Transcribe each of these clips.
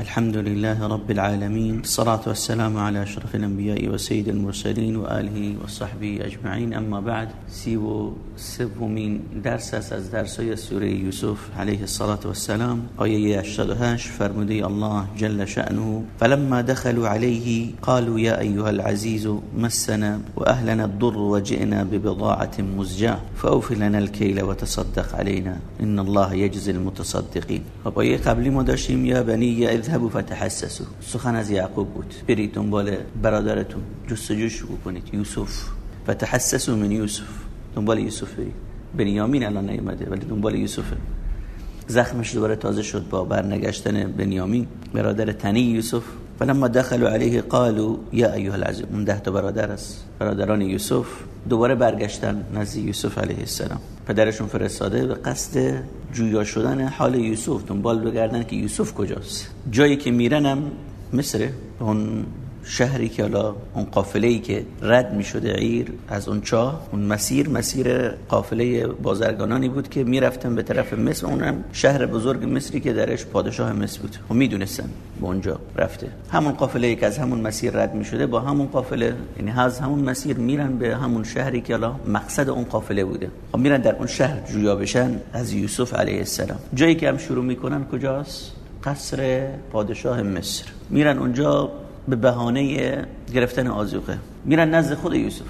الحمد لله رب العالمين. الصلاة والسلام على أشرف الأنبياء وسيد المرسلين وآله وصحبه أجمعين. أما بعد سيو سومين درس از درس سوره يوسف عليه الصلاة والسلام آية 88 فرمودي الله جل شأنه فلما دخلوا عليه قالوا يا أيها العزيز مسنا وأهلنا الضر وجئنا ببضاعة مزجاة فأوف لنا الكيل وتصدق علينا إن الله يجزي المتصدقين آیه قبلی ما داشتیم یا بنی اذهبوا فتحسسوا سخن از یعقوب بود. برید دنبال برادرتون جستجو شروع کنید یوسف. فتحسسوا من یوسف. دنبال یوسف برید. بنیامین الان نیومده ولی دنبال یوسفه زخمش دوباره تازه شد با برنگشتن بنیامین. برادر تنی یوسف. فلما دخلوا عليه قالوا یا ایها العزیز اون ده برادر است. برادران یوسف دوباره برگشتن نزد یوسف علیه السلام. پدرشون فرستاده به قصد جویا شدن حال یوسف. دنبال بگردن که یوسف کجاست. جایی که میرنم مصر اون شهری که حالا اون قافله ای که رد می شده عیر از اون چاه اون مسیر مسیر قافله بازرگانانی بود که می‌رفتن به طرف مصر. اونم شهر بزرگ مصری که درش پادشاه مصر بود. و می‌دونستن به اونجا رفته. همون قافله ای که از همون مسیر رد می شده با همون قافله یعنی از همون مسیر میرن به همون شهری که حالا مقصد اون قافله بوده. خب میرن در اون شهر جویا بشن از یوسف علیه السلام. جایی که هم شروع می‌کنن کجاست؟ قصر پادشاه مصر. میرن اونجا به بهانه گرفتن آزوقه میرن نزد خود یوسف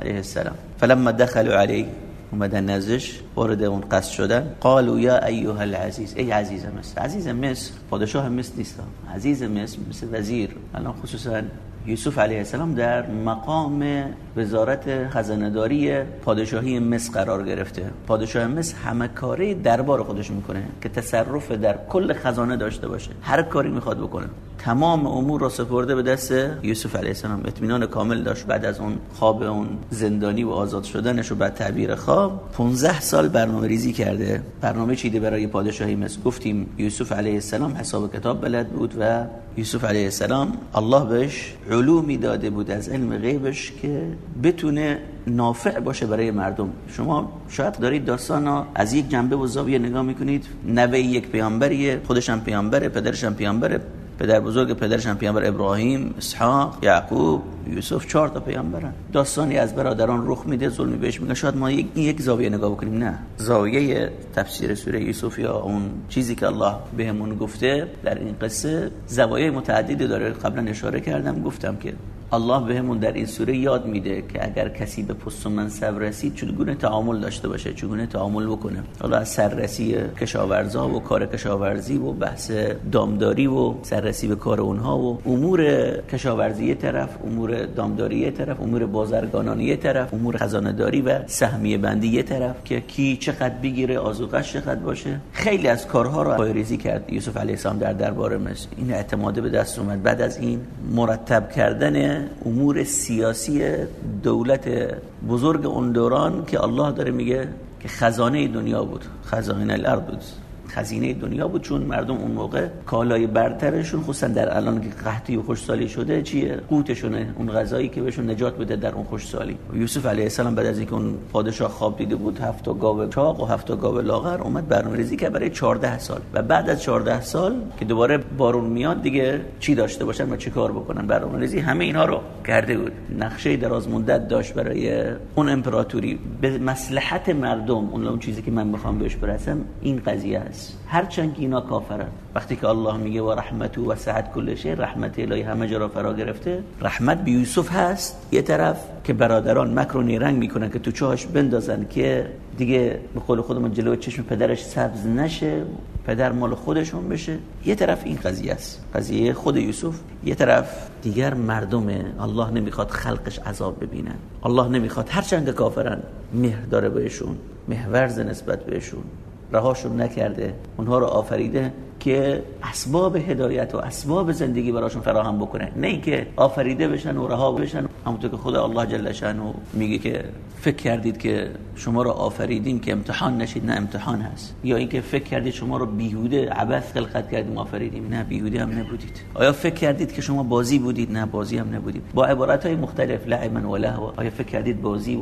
علیه السلام. فلما دخلوا علیه اومدن نزدش وارد اون قصد شدن. قالوا یا ایها العزیز ای عزیز مصر. عزیز مصر پادشاه مصر نیست. عزیز مصر مثل وزیر. الان خصوصا یوسف علیه السلام در مقام وزارت خزانه‌داری پادشاهی مصر قرار گرفته. پادشاه مصر همه کاری دربار خودش می‌کنه که تصرف در کل خزانه داشته باشه. هر کاری می‌خواد بکنه. تمام امور را سپرده به دست یوسف علیه السلام. اطمینان کامل داشت. بعد از اون خواب اون زندانی و آزاد شدنش و بعد تعبیر خواب 15 سال برنامه ریزی کرده. برنامه چیده برای پادشاهی مصر. گفتیم یوسف علیه السلام حساب کتاب بلد بود و یوسف علیه السلام الله بهش علومی داده بود از علم غیبش که بتونه نافع باشه برای مردم. شما شاید دارید داستان از یک جنبه و زاویه نگاه می‌کنید. نوه یک پیامبریه خودش هم پیامبره پدرش هم پیامبره. پدر بزرگ پدرش هم پیامبر ابراهیم اسحاق یعقوب یوسف چهار تا پیامبرن. داستانی از برادران رخ میده ظلمی بهش میگه. شاید ما یک یک زاویه نگاه بکنیم نه. زاویه تفسیر سوره یوسف یا اون چیزی که الله بهمون گفته در این قصه زوایای متعددی داره. قبلا اشاره کردم گفتم که الله بهمون در این سوره یاد میده که اگر کسی به پست و منصب رسید چگونه تعامل داشته باشه چگونه تعامل بکنه؟ حالا از سررسی کشاورزا و کار کشاورزی و بحث دامداری و سررسی به کار اونها و امور کشاورزی طرف امور دامداری طرف امور بازرگانانی طرف امور خزانه داری و سهمیه بندی طرف که کی چقدر بگیره آزوقش چقدر باشه. خیلی از کارها رو پایریزی کرد یوسف علیه السلام در دربار مصر. این اعتماده به دست اومد. بعد از این مرتب کردن امور سیاسی دولت بزرگ اون دوران که الله داره میگه که خزانه دنیا بود خزانه الارض بود. خزینه دنیا بود چون مردم اون موقع کالای برترشون خصوصا در الان که قحطی و خوشسالی شده چیه؟ قوتشونه اون غذایی که بهشون نجات بده در اون خوشسالی. یوسف علیه السلام بعد از اینکه اون پادشاه خواب دیده بود هفت گاو چاق و هفت گاو لاغر اومد برنامه‌ریزی که برای 14 سال. و بعد از 14 سال که دوباره بارون میاد دیگه چی داشته باشن و چی کار بکنن؟ برنامه‌ریزی همه اینها رو کرده بود. نقشه دراز مدت داشت برای اون امپراتوری. به مصلحت مردم اون چیزی که من می‌خوام بهش برسم این قضیه است. هرچند که اینا کافرن وقتی که الله میگه و رحمت و سعد کل شی رحمت الهی همه جا را فرا گرفته. رحمت به یوسف هست. یه طرف که برادران مکر و نیرنگ می‌کنن که تو چاهش بندازن که دیگه به قول خودمون جلوی چشم پدرش سبز نشه پدر مال خودشون بشه. یه طرف این قضیه است. قضیه خود یوسف. یه طرف دیگر مردمه الله نمی‌خواد خلقش عذاب ببینن. الله نمی‌خواد هرچند کافرن مهر داره بهشون محورز نسبت بهشون. رهاشون نکرده اونها رو آفریده که اسباب هدایت و اسباب زندگی براشون فراهم بکنه. نه اینکه آفریده بشن و رها بشن. همونطور که خدا الله جل شانو میگه که فکر کردید که شما رو آفریدیم که امتحان نشید. نه امتحان هست. یا اینکه فکر کردید شما رو بیهوده عبث خلقت کردیم آفریدیم. نه بیهوده هم نبودید. آیا فکر کردید که شما بازی بودید؟ نه بازی هم نبودید. با عبارت مختلف لعبا و لهو آیا فکر کردید بازی و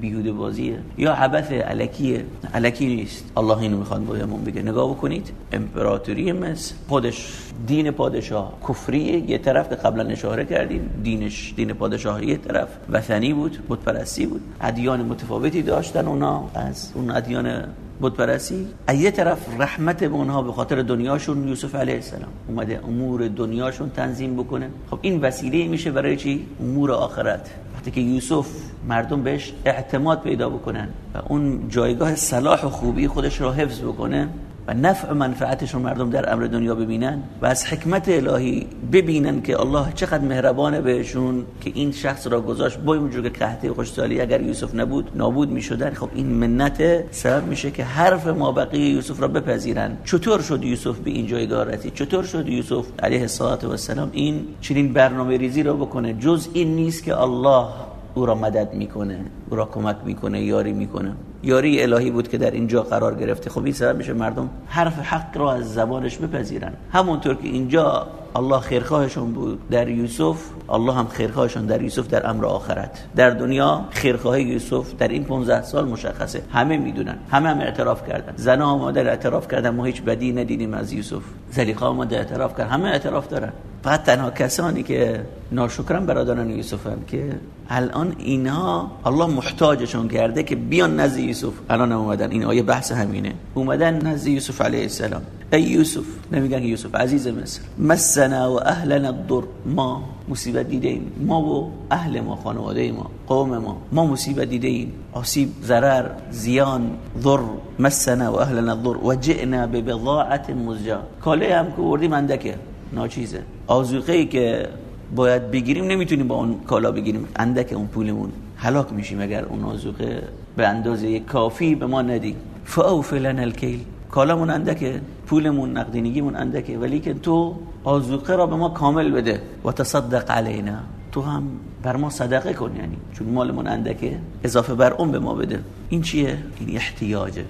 بیهوده بازیه. یا عبث علکیه. علکی نیست. الله اینو می‌خواد بهمون بگه. نگاه بکنید. امپراتوری مصر. خودش دین پادشاه کفریه. یه طرف که قبلا اشاره کردیم. دینش دین پادشاه یه طرف. وثنی بود. بت بود. ادیان متفاوتی داشتن اونا. از اون ادیان بود پرستی یه طرف رحمت به اونها به خاطر دنیاشون یوسف علیه السلام. اومده امور دنیاشون تنظیم بکنه. خب این وسیله میشه برای چی؟ امور آخرت. وقتی که یوسف مردم بهش اعتماد پیدا بکنن و اون جایگاه صلاح و خوبی خودش رو حفظ بکنه و نفع منفعتش مردم در امر دنیا ببینن و از حکمت الهی ببینن که الله چقدر مهربانه بهشون که این شخص را گذاشت. با اونجور که قحطی خوشسالی اگر یوسف نبود نابود می‌شدن. خب این منت سبب میشه که حرف ما بقیه یوسف را بپذیرن. چطور شد یوسف به این جایگاه رسید؟ چطور شد یوسف علیه السلام این چنین برنامه ریزی را بکنه؟ جز این نیست که الله او را مدد می‌کنه او را کمک می‌کنه یاری می‌کنه. یاری الهی بود که در اینجا قرار گرفته. خب این سبب میشه مردم حرف حق را از زبانش بپذیرن. همونطور که اینجا الله خیرخواهشون بود در یوسف الله هم خیرخواهشون در یوسف در امر آخرت. در دنیا خیرخواهی یوسف در این 15 سال مشخصه. همه می‌دونن. همه هم اعتراف کردن. زنا مادر اعتراف کردن. ما هیچ بدی ندیدیم از یوسف. زلیخا مادر اعتراف کرد. همه اعتراف دارن. فقط تنها کسانی که ناشکرن برادران یوسفن که الان اینها الله محتاجشون کرده که بیان نزد یوسف. الان اومدن. این آیه بحث همینه. اومدن نزد یوسف علیه السلام. ای یوسف نمیگن یوسف عزیز مصر. مسنا و اهلنا الضر. ما مصیبت دیده ما و اهل ما خانواده ما قوم ما. ما مصیبت دیده ایم. آسیب ضرر زیان ضر. مسنا و اهلنا الضر. و جئنا به بضاعت مزجا کاله هم که وردیم اندکه. ناچیزه. آزوقه ای که باید بگیریم نمی‌تونیم با اون کالا بگیریم. اندک اون پولمون هلاک میشیم اگر اون آزوقه به اندازه کافی به ما ندی. فاوف لنا الکیل. کالامون اندکه پولمون نقدینگیمون اندکه ولی که تو آزوقه را به ما کامل بده. و تصدق علینا. تو هم بر ما صدقه کن یعنی. چون مالمون اندکه اضافه بر اون به ما بده. این چیه؟ این احتیاجه.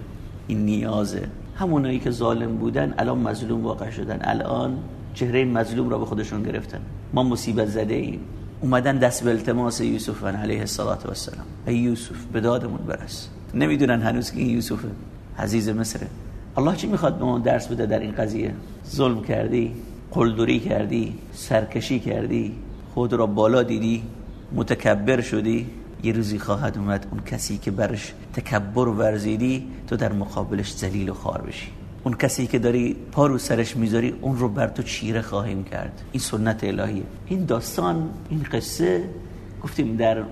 این نیازه. همونایی که ظالم بودن الان مظلوم واقع شدن. الان چهره مظلوم را به خودشون گرفتن. ما مصیبت زده ایم. اومدن دست به التماس یوسف علیه السلام ای یوسف به دادمون برس. نمی‌دونن هنوز که این یوسفه عزیز مصره الله چی می‌خواد به ما درس بده در این قضیه؟ ظلم کردی قلدری کردی سرکشی کردی خود را بالا دیدی متکبر شدی. یه روزی خواهد اومد اون کسی که برش تکبر ورزیدی تو در مقابلش ذلیل و خار بشی. اون کسی که داری پا رو سرش می‌ذاری اون رو بر تو چیره خواهیم کرد. این سنت الهیه. این داستان این قصه گفتیم در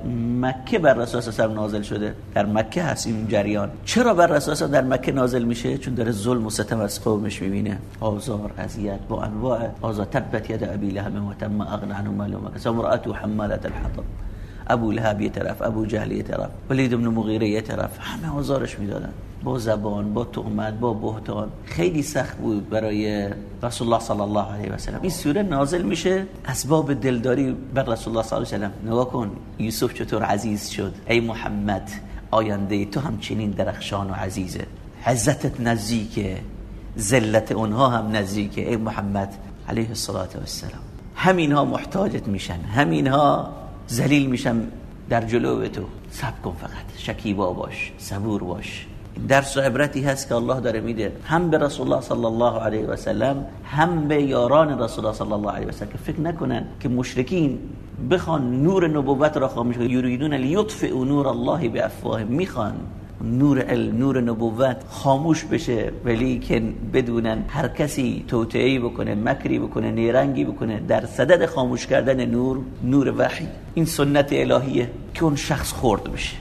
مکه بر الله نازل شده. در مکه هست این جریان. چرا بر رسول در مکه نازل میشه؟ چون داره ظلم و ستم از قومش می‌بینه. آزار اذیت با انواع آزار. تبت ید ابی لهب و تم اغنى عنه ماله و کسب امراته حماله الحطب. ابو لهب یه طرف ابو جهل یه ولید بن مغیره یه طرف. همه آزارش می‌دادن. با زبان با تهمت با بهتان. خیلی سخت بود برای رسول الله صلی الله علیه و سلم. این سوره نازل میشه. اسباب دلداری بر رسول الله صلی الله علیه و سلم. نگاه کن یوسف چطور عزیز شد. ای محمد آینده تو همچنین درخشان و عزیزه. عزتت نزدیکه. ذلت اونها هم نزدیکه. ای محمد علیه الصلاة و السلام همینها محتاجت میشن. همینها ذلیل میشن در جلو تو. صبر کن فقط. شکیبا باش. صبور باش. درس و عبرتی هست که الله داره میده. هم به رسول الله صلی الله علیه و سلم هم به یاران رسول الله صلی الله علیه و سلم که فکر نکنن که مشرکین بخوان نور نبوت را خاموش کنن. یریدون لیطفئوا نور الله بافواه می‌خوان نور علم نور نبوت خاموش بشه ولی که بدونن هر کسی توطئه‌ای بکنه مکری بکنه نیرنگی بکنه در صدد خاموش کردن نور نور وحی. این سنت الهیه که اون شخص خورد بشه.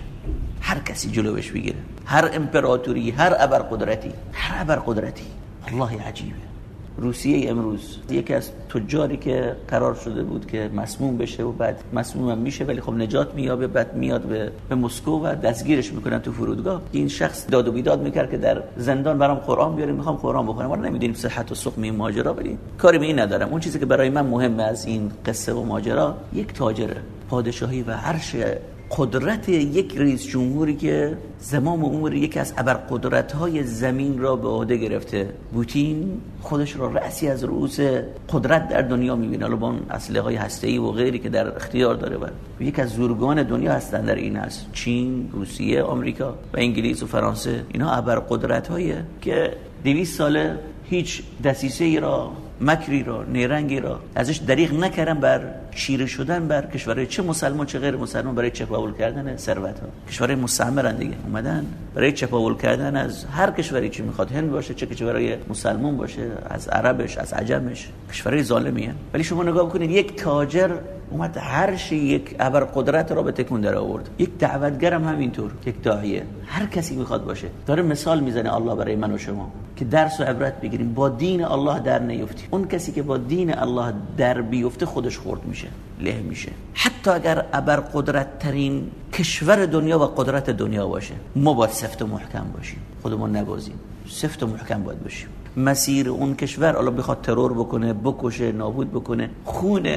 هر کسی جلوش بگیره. هر امپراتوری هر ابرقدرتی هر ابرقدرتی. الله عجیبه. روسیه امروز یکی از تجاری که قرار شده بود که مسموم بشه و بعد مسموم هم میشه ولی خب نجات میابه بعد میاد به, به مسکو و دستگیرش می‌کنن تو فرودگاه. این شخص داد و بیداد می‌کرد که در زندان برام قرآن بیاریم می‌خوام قرآن بخونم. ما نمی‌دونیم صحت و سقم این ماجرا ولی کاری به این ندارم. اون چیزی که برای من مهمه از این قصه و ماجرا یک تاجر پادشاهی و عرش قدرت یک رئیس جمهوری که زمام امور یکی از ابرقدرت های زمین را به عهده گرفته پوتین خودش را رأسی از رؤوس قدرت در دنیا می‌بینه. الان با اون اسلحه های هسته و غیری که در اختیار داره و یک از زورگان دنیا هستن در این است چین روسیه آمریکا و انگلیس و فرانسه. اینا ابرقدرت هایه که 200 ساله هیچ دسیسه ای را مکری را نیرنگی را ازش دریغ نکردن بر چیره شدن بر کشورهای چه مسلمان چه غیر مسلمان برای چپاول کردن ثروت ها کشورهای مستعمرن دیگه اومدن. برای چپاول کردن از هر کشوری چی می‌خواد هند باشه چه کشورهای مسلمان باشه از عربش از عجمش کشورهای ظالمیه ولی شما نگاه بکنید یک تاجر اومد شی یک ابر قدرت را به تکون در آورد. یک دعوتگر هم همینطور یک داعیه. هر کسی می‌خواد باشه. داره مثال می‌زنه الله برای من و شما. که درس و عبرت بگیریم. با دین الله در نیفتیم. اون کسی که با دین الله در بیفته خودش خورد میشه له میشه. حتی اگر ابر قدرت ترین کشور دنیا و قدرت دنیا باشه ما باید سفت و محکم باشیم. خودمون نبازیم. سفت و محکم باید باشیم. مسیر اون کشور الان بخواد ترور بکنه بکشه نابود بکنه. خون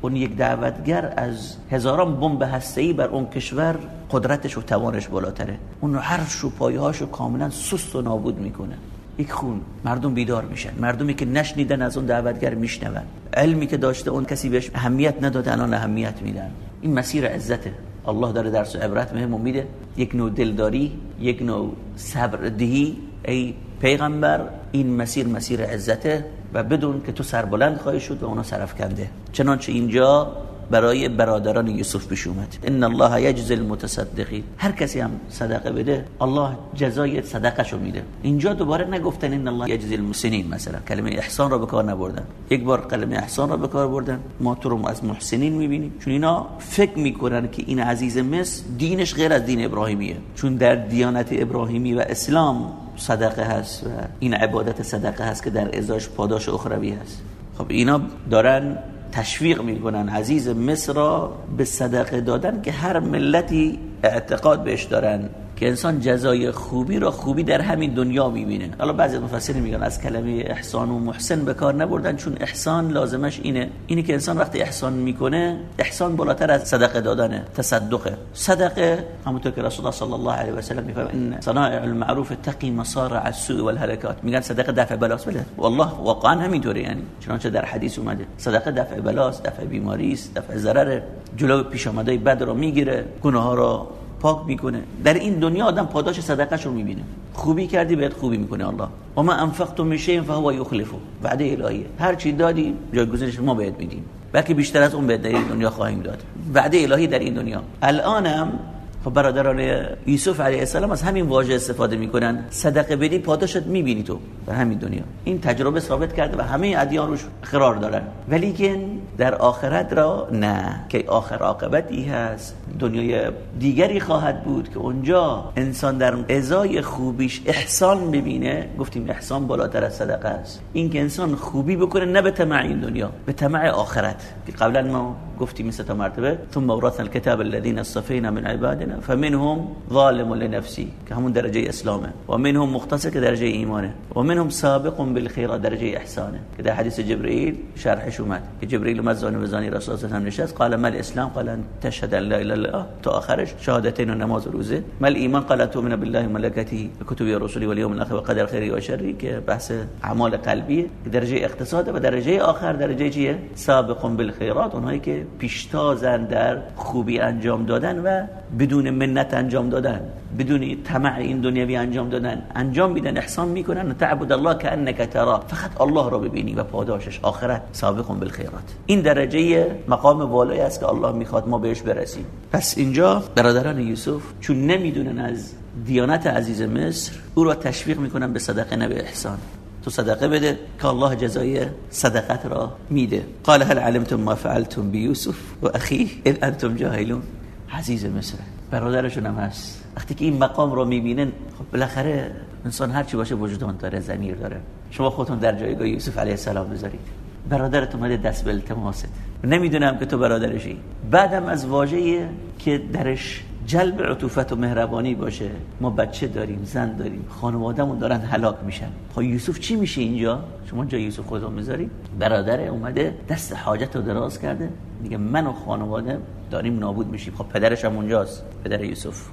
اون یک دعوتگر از هزاران بمب هسته‌ای بر اون کشور قدرتش و توانش بالاتره. اون هر و پایه‌هاش رو کاملا سست و نابود می‌کنه. یک خون. مردم بیدار میشن. مردمی که نشنیدن از اون دعوتگر میشنون. علمی که داشته اون کسی بهش اهمیت نداده الان اهمیت میدن. این مسیر عزته. الله داره درس و عبرت بهمون میده. یک نوع دلداری یک نوع صبر دهی ای پیغمبر این مسیر مسیر عزته و بدون که تو سربلند خواهی شد و اونا سرفکنده چنانچه اینجا برای برادران یوسف پیش اومد. ان الله یجزی المتصدقین. هر کسی هم صدقه بده الله جزای صدقه میده. اینجا دوباره نگفتن ان الله یجزی المحسنین مثلا. کلمه احسان را به کار نبردن. یک بار کلمه احسان را به کار بردن. ما تو رو از محسنین می‌بینیم. چون اینا فکر می‌کنن که این عزیز مصر دینش غیر از دین ابراهیمیه. چون در دیانت ابراهیمی و اسلام صدقه هست و این عبادت صدقه هست که در ازاش پاداش اخروی هست. خب اینا دارن تشویق می‌کنن عزیز مصر را به صدقه دادن که هر ملتی اعتقاد بهش دارن. که انسان جزای خوبی را خوبی در همین دنیا می‌بینه. حالا بعضی مفسرین میگن از کلمه احسان و محسن به کار نبردن چون احسان لازمش اینه. اینی که انسان وقتی احسان می‌کنه احسان بالاتر از صدقه دادنه تصدقه. صدقه همونطور که رسول الله صلی الله علیه و سلم میگه ان صنائع المعروف تقی مصارع السوء والهلكات میگن صدقه دفع بلاست بله. والله واقعا همینطوره یعنی. چنانچه در حدیث اومده صدقه دفع بلاست دفع بیماری است دفع ضرر جلو پیش آمده بد رو می‌گیره گناه ها رو پاک می‌کنه. در این دنیا آدم پاداش صدقه رو می‌بینه. خوبی کردی بهت خوبی می‌کنه الله. و ما انفقتم من شیء فهو یخلفه. وعده الهی. هر چی دادی جایگزینش ما بهت میدیم. بلکه بیشتر از اون این دنیا خواهیم داد. وعده الهی در این دنیا. الانم خب برادران یوسف علیه السلام از همین واژه استفاده می‌کنن. صدقه بدی پاداشت می‌بینی تو. در همین دنیا. این تجربه ثابت کرده و همه ادیان روش قرار دارن. ولی که در آخرت را نه که آخر عاقبتی هست. دنیای دیگری خواهد بود که اونجا انسان در ازای خوبیش احسان ببینه. گفتیم احسان بالاتر از صدقه است. این که انسان خوبی بکنه نه به طمع این دنیا به طمع آخرت. که قبلا ما گفتیم مثل تا مرتبه ثم ورثنا الكتاب الذين اصطفينا من عبادنا فمنهم ظالم لنفسه که همون درجه اسلامه. و منهم مختصر که درجه ایمانه. و منهم سابق بالخير درجه احسانه. که در حدیث جبرئیل شرحش اومد. که جبرئیل اومد زانو به زانی رسول الله نشست. قال ما الاسلام قال ان تشهد لا اله الا الله. تا آخرش شهادتین و نماز و روزه. ما الايمان قال تؤمن بالله و ملائکته و کتب رسوله والیوم الاخر و قدر خیری و بحث اعمال قلبی درجه اقتصاد و درجه آخر. درجه چیه؟ سابق بالخيرات اونهایی که پیشتازن در خوبی انجام دادن و بدون منت انجام دادن بدون طمع این دنیوی انجام دادن انجام میدن احسان می‌کنن. تعبد الله کانک ترا. فقط الله را ببینی و پاداشش. آخرت سابق بالخیرات. این درجه مقام والایی است که الله می‌خواد ما بهش برسیم. پس اینجا برادران یوسف چون نمی‌دونن از دیانت عزیز مصر او را تشویق می‌کنن به صدقه نه به احسان. تو صدقه بده که الله جزای صدقت را میده. قال هل علمتم ما فعلتم بیوسف و اخیه؟ اذ انتم جاهلون. عزیز مصر. برادرشون هم هست. وقتی که این مقام رو می‌بینن خب بالاخره انسان هر چی باشه وجدان داره زمیر داره. شما خودتون در جایگاه یوسف علیه السلام بذارید. برادرت اومده دست به التماست. نمی‌دونم که تو برادرشی. بعدم از واژه‌ای که درش جلب عطوفت و مهربانی باشه. ما بچه داریم زن داریم خانوادهمون دارن هلاک میشن. خب یوسف چی میشه اینجا؟ شما جا یوسف خدا می‌ذاری؟ برادر اومده دست حاجت رو دراز کرده. میگه من و خانواده داریم نابود میشیم. خب پدرش هم اونجاست پدر یوسف.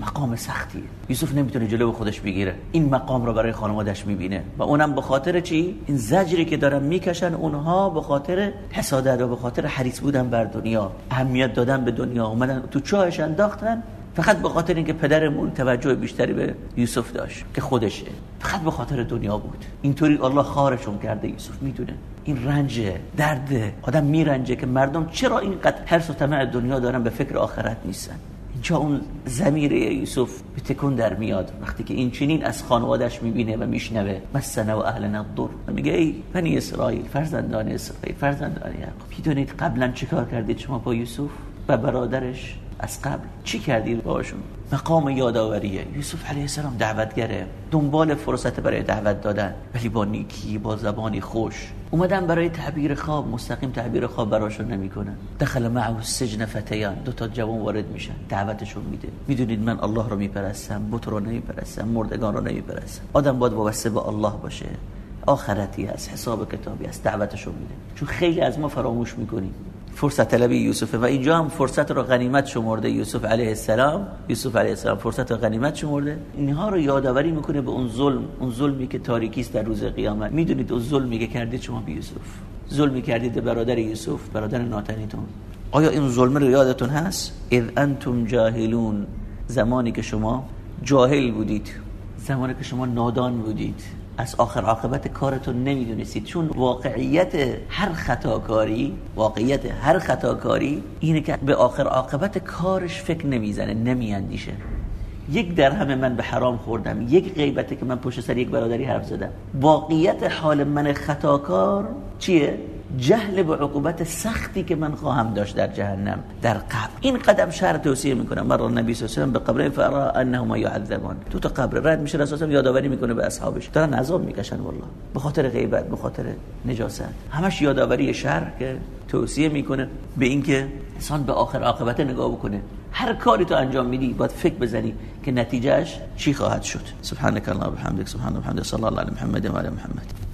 مقام سختیه. یوسف نمی‌تونه جلو خودش بگیره. این مقام رو برای خانوادش می‌بینه. و اونم به خاطر چی؟ این زجری که دارن می‌کشن اونها به خاطر حسادت و به خاطر حریص بودن بر دنیا. اهمیت دادن به دنیا. اومدن تو چاهش انداختن. فقط به خاطر اینکه پدرمون توجه بیشتری به یوسف داشت که خودشه. فقط به خاطر دنیا بود. اینطوری الله خارشون کرده یوسف. می‌دونه. این رنج درد. آدم میرنجه که مردم چرا اینقدر حرص و طمع دنیا دارن به فکر آخرت نیستن. اینجا اون زمیر یوسف به تکون در میاد وقتی که این چنین از خانوادش می‌بینه و میشنوه مسنه و اهل الضر. میگه ای بنی اسرائیل فرزندان اسرائیل فرزندان یعقوب می‌دونید قبلا چیکار کردید شما با یوسف و برادرش؟ از قبل چی کردید باشون؟ مقام یادآوریه یوسف علیه السلام دعوتگره. دنبال فرصت برای دعوت دادن ولی با نیکی با زبانی خوش. اومدن برای تعبیر خواب مستقیم تعبیر خواب براشون نمی‌کنن. دخل معه السجن فتیان دو تا جوان وارد میشن. دعوتشون میده. می‌دونید من الله رو میپرستم بت رو نمیپرستم مردگان رو نمیپرستم. آدم باید وابسته به الله باشه. آخرتی هست حساب کتابی هست دعوتشون میده. چون خیلی از ما فراموش می‌کنیم. فرصت طلبی یوسف و اینجا هم فرصت رو غنیمت شمرده یوسف علیه السلام. یوسف علیه السلام فرصت رو غنیمت شمرده. اینها رو یادآوری می‌کنه به اون ظلم. اون ظلمی که تاریکی است در روز قیامت. می‌دونید اون ظلمی که کردید شما به یوسف؟ ظلمی کردید به برادر یوسف برادر ناتنیتون. آیا این ظلم رو یادتون هست؟ اذ انتم جاهلون. زمانی که شما جاهل بودید. زمانی که شما نادان بودید. از آخر عاقبت کارتون نمی‌دونستید. چون واقعیت هر خطاکاری واقعیت هر خطاکاری اینه که به آخر عاقبت کارش فکر نمی‌زنه نمیاندیشه. یک درهم من به حرام خوردم یک غیبته که من پشت سر یک برادری حرف زدم. واقعیت حال من خطاکار چیه؟ جهل به عقوبت سختی که من خواهم داشت در جهنم در قبر. این قدم شهر توصیه می‌کنم. مر نبی صلی الله علیه و به قبر فرا انهما يعذبون تو تا قبر رد میشه رسول یادآوری می‌کنه به اصحابش. دارن عذاب می‌کشن والله. به خاطر غیبت به خاطر نجاست. همش یادآوری شهر که توصیه می‌کنه به اینکه انسان به آخر عاقبت نگاه بکنه. هر کاری تو انجام میدی باید فکر بزنی که نتیجهش چی خواهد شد. سبحانك اللهم وبحمدك سبحان الله وبحمده صلی الله علی محمد و علی محمد.